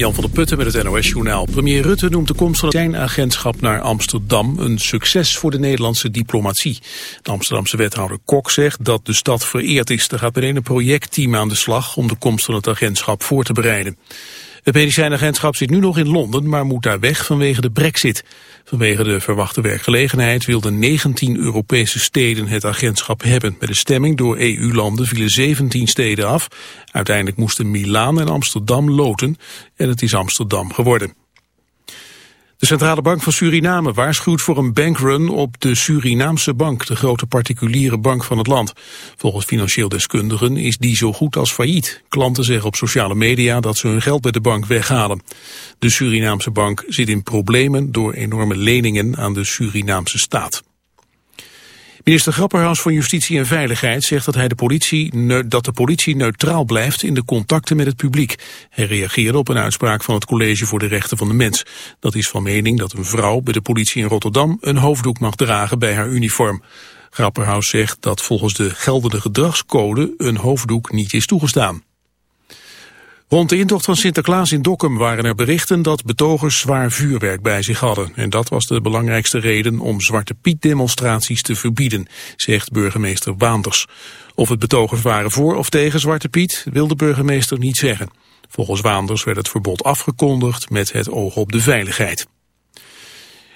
Jan van der Putten met het NOS-journaal. Premier Rutte noemt de komst van zijn agentschap naar Amsterdam een succes voor de Nederlandse diplomatie. De Amsterdamse wethouder Kok zegt dat de stad vereerd is. Er gaat meteen een projectteam aan de slag om de komst van het agentschap voor te bereiden. Het medicijnagentschap zit nu nog in Londen, maar moet daar weg vanwege de brexit. Vanwege de verwachte werkgelegenheid wilden 19 Europese steden het agentschap hebben. Bij de stemming door EU-landen vielen 17 steden af. Uiteindelijk moesten Milaan en Amsterdam loten en het is Amsterdam geworden. De Centrale Bank van Suriname waarschuwt voor een bankrun op de Surinaamse bank, de grote particuliere bank van het land. Volgens financieel deskundigen is die zo goed als failliet. Klanten zeggen op sociale media dat ze hun geld bij de bank weghalen. De Surinaamse bank zit in problemen door enorme leningen aan de Surinaamse staat. Minister Grapperhaus van Justitie en Veiligheid zegt dat, hij de politie, dat de politie neutraal blijft in de contacten met het publiek. Hij reageerde op een uitspraak van het College voor de Rechten van de Mens. Dat is van mening dat een vrouw bij de politie in Rotterdam een hoofddoek mag dragen bij haar uniform. Grapperhaus zegt dat volgens de geldende gedragscode een hoofddoek niet is toegestaan. Rond de intocht van Sinterklaas in Dokkum waren er berichten dat betogers zwaar vuurwerk bij zich hadden. En dat was de belangrijkste reden om Zwarte Piet demonstraties te verbieden, zegt burgemeester Waanders. Of het betogers waren voor of tegen Zwarte Piet, wil de burgemeester niet zeggen. Volgens Waanders werd het verbod afgekondigd met het oog op de veiligheid.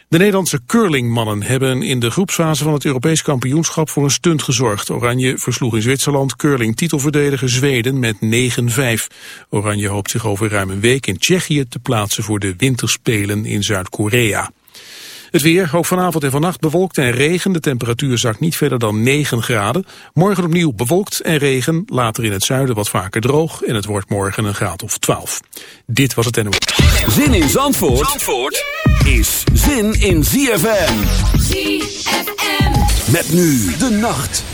De Nederlandse curlingmannen hebben in de groepsfase van het Europees kampioenschap voor een stunt gezorgd. Oranje versloeg in Zwitserland curling-titelverdediger Zweden met 9-5. Oranje hoopt zich over ruim een week in Tsjechië te plaatsen voor de winterspelen in Zuid-Korea. Het weer, ook vanavond en vannacht bewolkt en regen. De temperatuur zakt niet verder dan 9 graden. Morgen opnieuw bewolkt en regen. Later in het zuiden wat vaker droog. En het wordt morgen een graad of 12. Dit was het NO. Zin in Zandvoort, Zandvoort is zin in ZFM. ZFM. Met nu de nacht.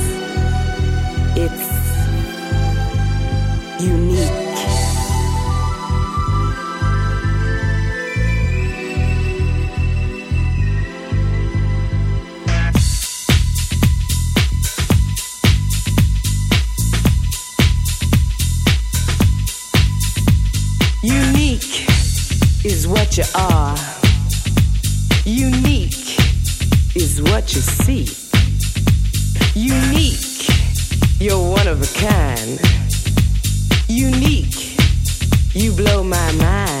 can. Unique, you blow my mind.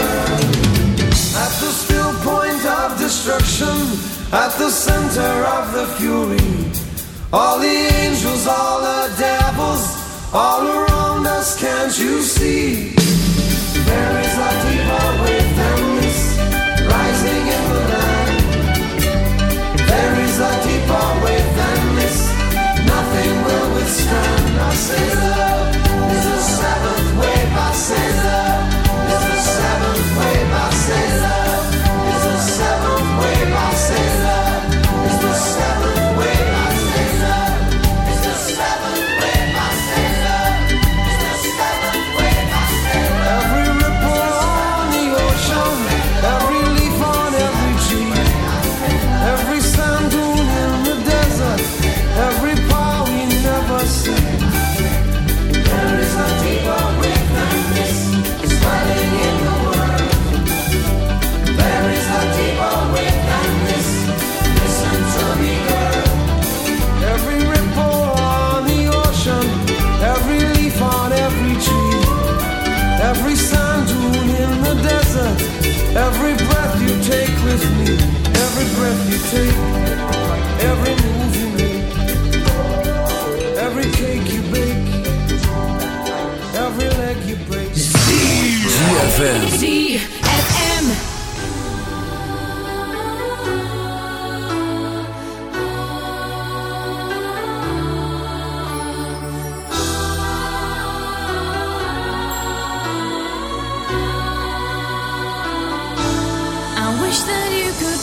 At the still point of destruction, at the center of the fury, all the angels, all the devils, all around us, can't you see? There is a deeper wave than this, rising in the land. There is a deeper wave than this, nothing will withstand. us. say. you could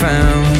found.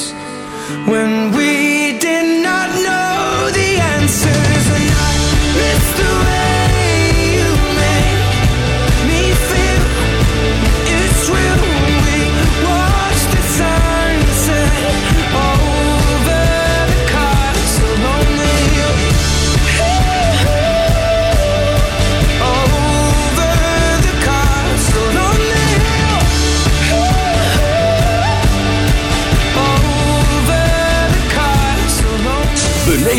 when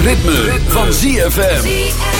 ritme, van ZFM.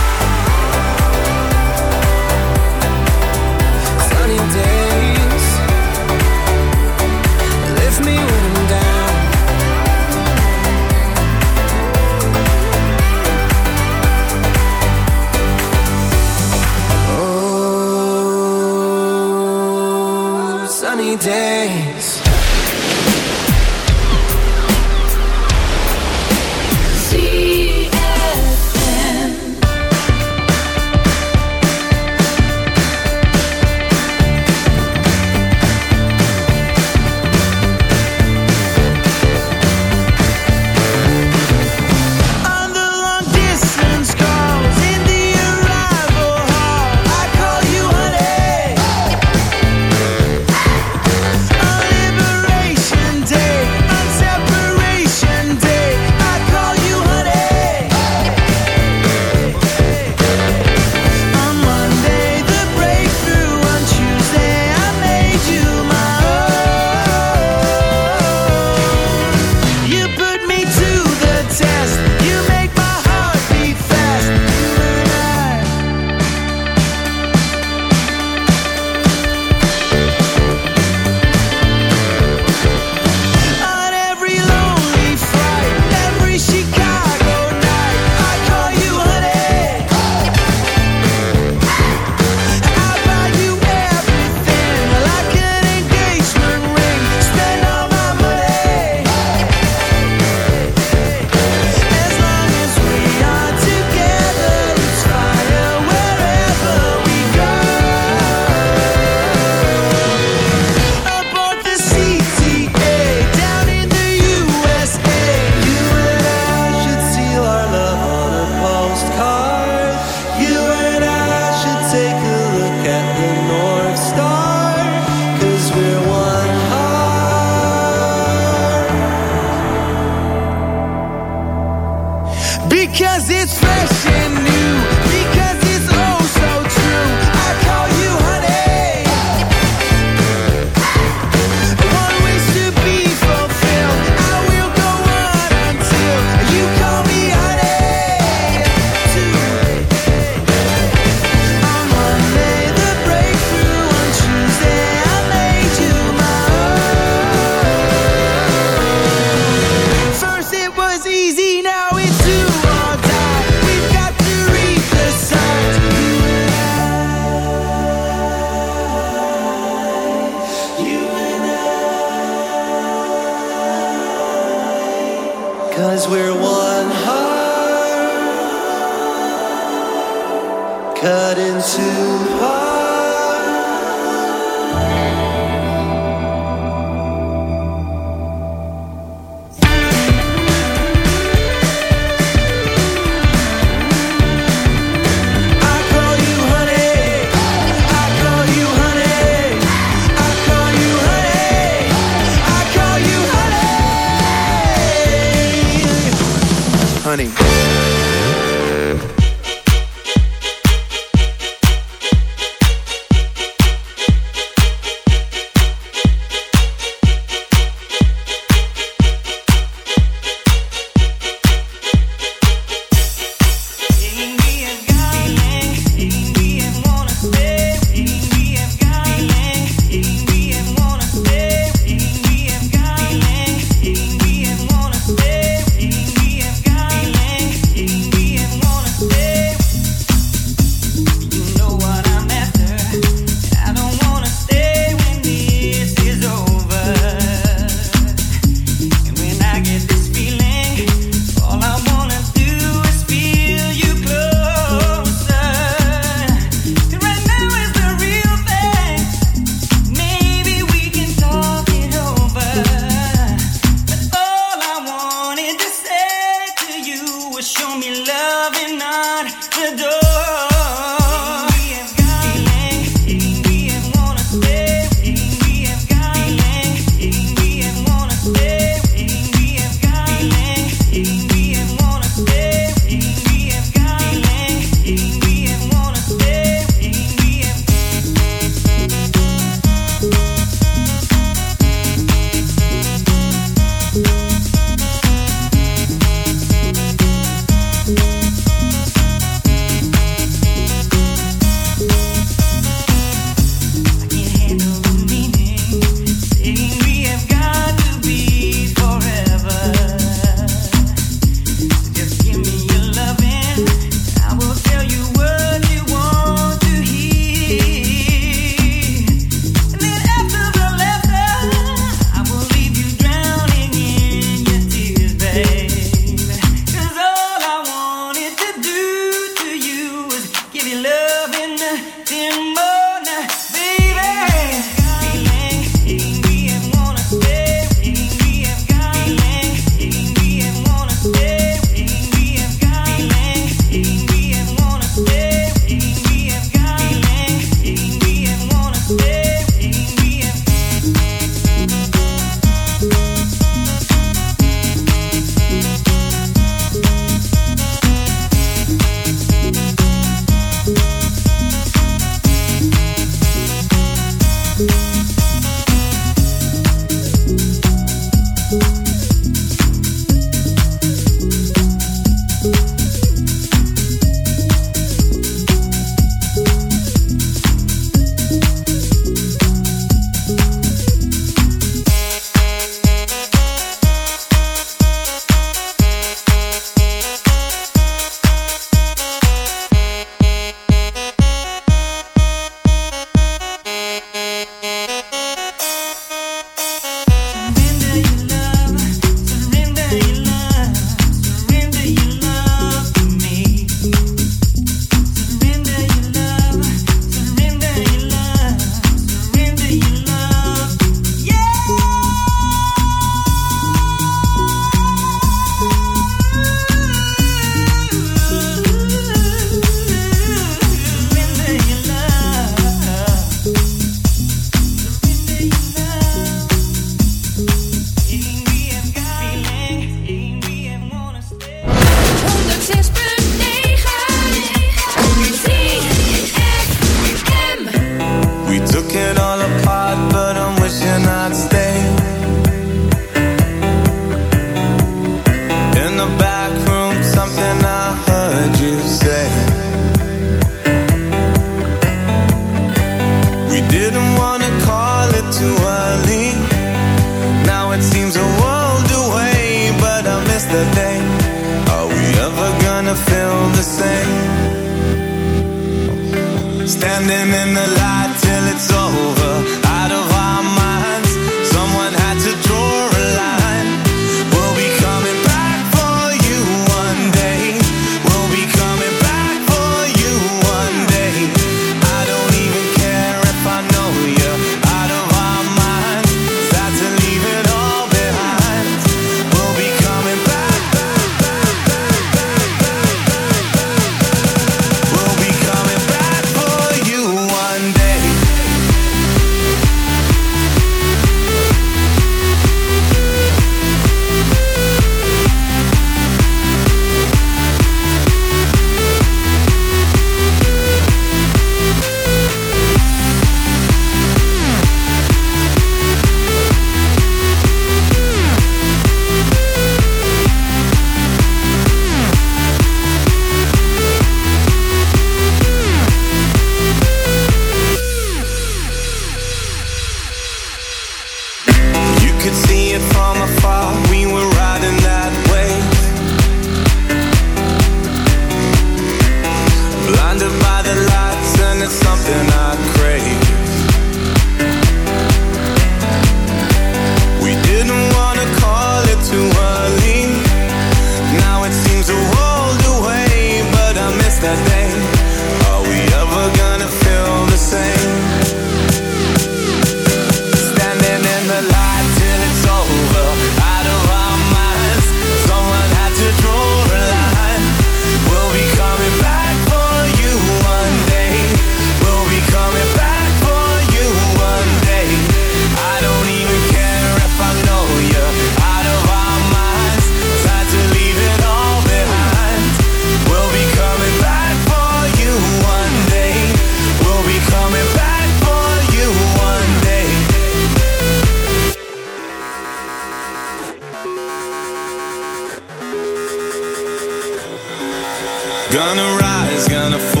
Gonna rise, gonna fall,